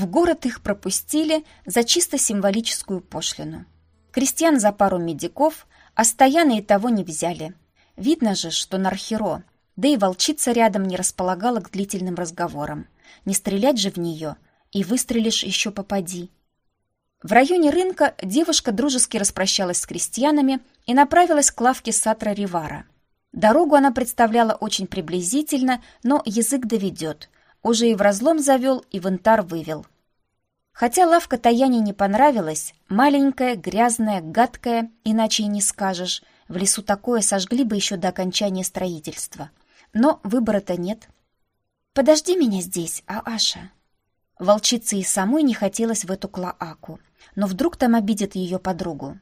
В город их пропустили за чисто символическую пошлину. Крестьян за пару медиков, а стояны и того не взяли. Видно же, что Нархеро, да и волчица рядом не располагала к длительным разговорам. Не стрелять же в нее, и выстрелишь еще попади. В районе рынка девушка дружески распрощалась с крестьянами и направилась к лавке Сатра Ривара. Дорогу она представляла очень приблизительно, но язык доведет. Уже и в разлом завел, и в интар вывел. Хотя лавка Таяне не понравилась, маленькая, грязная, гадкая, иначе и не скажешь, в лесу такое сожгли бы еще до окончания строительства. Но выбора-то нет. «Подожди меня здесь, Ааша». Волчице и самой не хотелось в эту клоаку, но вдруг там обидят ее подругу.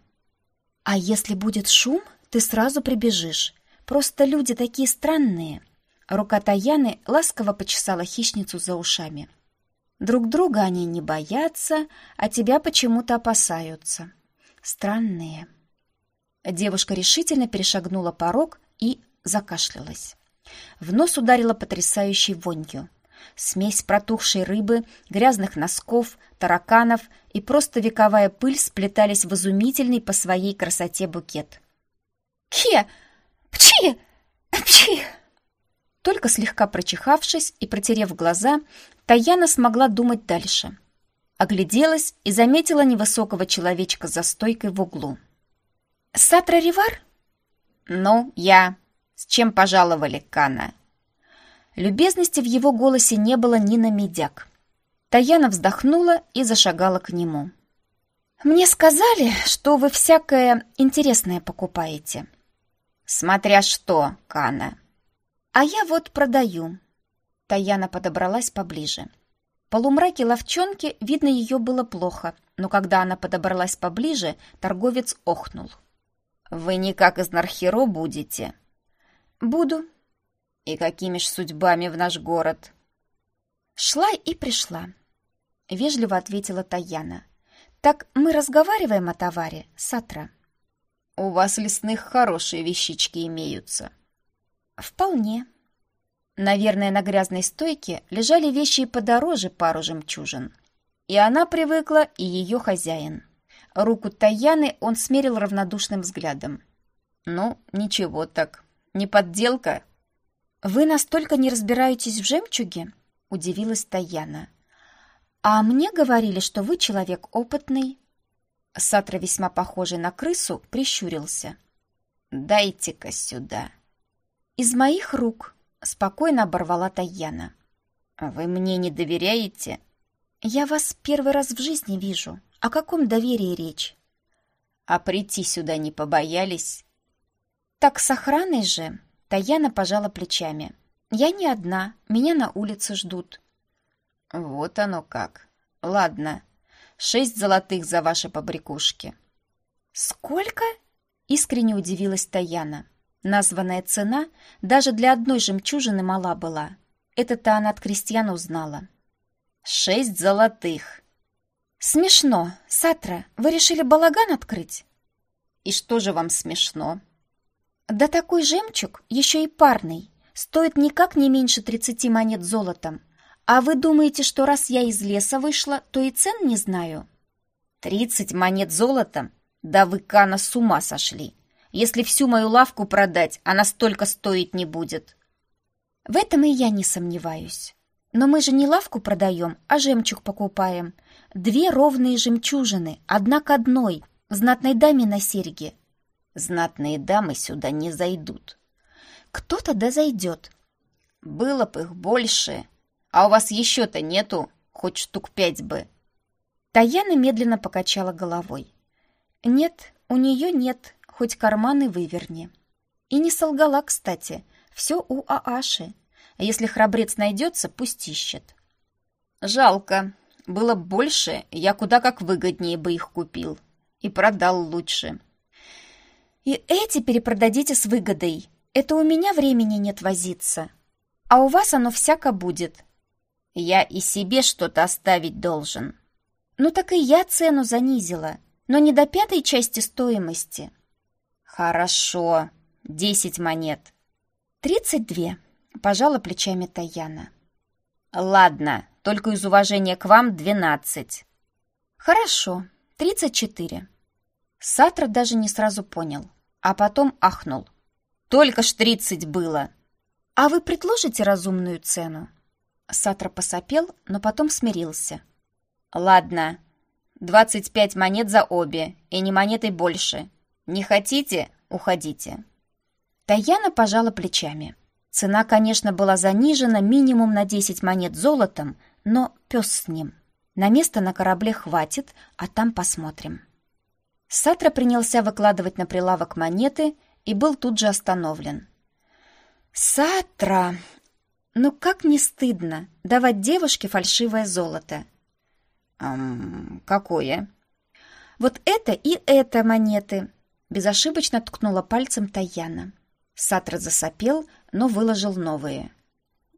«А если будет шум, ты сразу прибежишь. Просто люди такие странные». Рука Таяны ласково почесала хищницу за ушами. «Друг друга они не боятся, а тебя почему-то опасаются. Странные». Девушка решительно перешагнула порог и закашлялась. В нос ударила потрясающей вонью. Смесь протухшей рыбы, грязных носков, тараканов и просто вековая пыль сплетались в изумительный по своей красоте букет. «Ке! Пчи! Пчи!» Только слегка прочихавшись и протерев глаза, Таяна смогла думать дальше. Огляделась и заметила невысокого человечка за стойкой в углу. «Сатра Ривар?» «Ну, я. С чем пожаловали, Кана?» Любезности в его голосе не было ни на медяк. Таяна вздохнула и зашагала к нему. «Мне сказали, что вы всякое интересное покупаете». «Смотря что, Кана». «А я вот продаю». Таяна подобралась поближе. Полумраке ловчонки видно ее было плохо, но когда она подобралась поближе, торговец охнул. «Вы никак из Нархеро будете?» «Буду», «И какими ж судьбами в наш город?» «Шла и пришла», — вежливо ответила Таяна. «Так мы разговариваем о товаре, Сатра?» «У вас лесных хорошие вещички имеются». «Вполне». Наверное, на грязной стойке лежали вещи и подороже пару жемчужин. И она привыкла, и ее хозяин. Руку Таяны он смерил равнодушным взглядом. «Ну, ничего так. Не подделка?» «Вы настолько не разбираетесь в жемчуге?» — удивилась Таяна. «А мне говорили, что вы человек опытный». Сатра, весьма похожий на крысу, прищурился. «Дайте-ка сюда». «Из моих рук», — спокойно оборвала Таяна. «Вы мне не доверяете?» «Я вас первый раз в жизни вижу. О каком доверии речь?» «А прийти сюда не побоялись?» «Так с охраной же», Таяна пожала плечами. «Я не одна, меня на улице ждут». «Вот оно как. Ладно, шесть золотых за ваши побрякушки». «Сколько?» — искренне удивилась Таяна. Названная цена даже для одной жемчужины мала была. Это-то она от крестьян узнала. «Шесть золотых!» «Смешно. Сатра, вы решили балаган открыть?» «И что же вам смешно?» Да такой жемчуг, еще и парный, стоит никак не меньше тридцати монет золотом. А вы думаете, что раз я из леса вышла, то и цен не знаю? Тридцать монет золотом? Да вы, Кана, с ума сошли. Если всю мою лавку продать, она столько стоить не будет. В этом и я не сомневаюсь. Но мы же не лавку продаем, а жемчуг покупаем. Две ровные жемчужины, одна к одной, знатной даме на серьге. Знатные дамы сюда не зайдут. Кто-то да зайдет. Было бы их больше. А у вас еще-то нету? Хоть штук пять бы. Таяна медленно покачала головой. Нет, у нее нет, хоть карманы выверни. И не солгала, кстати. Все у Ааши. Если храбрец найдется, пусть ищет. Жалко. Было больше, я куда как выгоднее бы их купил. И продал лучше. И эти перепродадите с выгодой. Это у меня времени нет возиться. А у вас оно всяко будет. Я и себе что-то оставить должен. Ну так и я цену занизила, но не до пятой части стоимости. Хорошо, десять монет. Тридцать две, пожала плечами Таяна. Ладно, только из уважения к вам двенадцать». «Хорошо, тридцать четыре». Сатра даже не сразу понял, а потом ахнул. «Только ж тридцать было!» «А вы предложите разумную цену?» Сатра посопел, но потом смирился. «Ладно, двадцать пять монет за обе, и не монетой больше. Не хотите — уходите». Таяна пожала плечами. Цена, конечно, была занижена минимум на десять монет золотом, но пес с ним. На место на корабле хватит, а там посмотрим. Сатра принялся выкладывать на прилавок монеты и был тут же остановлен. «Сатра! Ну как не стыдно давать девушке фальшивое золото?» «Эм, какое?» «Вот это и это монеты!» Безошибочно ткнула пальцем Таяна. Сатра засопел, но выложил новые.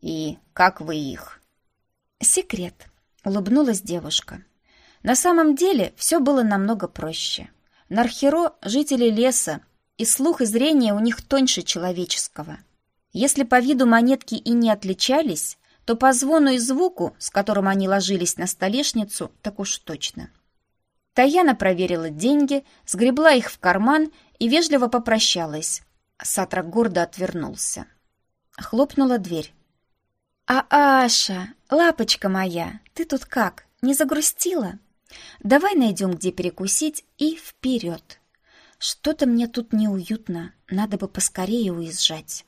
«И как вы их?» «Секрет», — улыбнулась девушка. На самом деле все было намного проще. Нархеро — жители леса, и слух и зрение у них тоньше человеческого. Если по виду монетки и не отличались, то по звону и звуку, с которым они ложились на столешницу, так уж точно. Таяна проверила деньги, сгребла их в карман и вежливо попрощалась, Сатра гордо отвернулся. Хлопнула дверь. «А Аша, лапочка моя, ты тут как, не загрустила? Давай найдем, где перекусить, и вперед. Что-то мне тут неуютно, надо бы поскорее уезжать».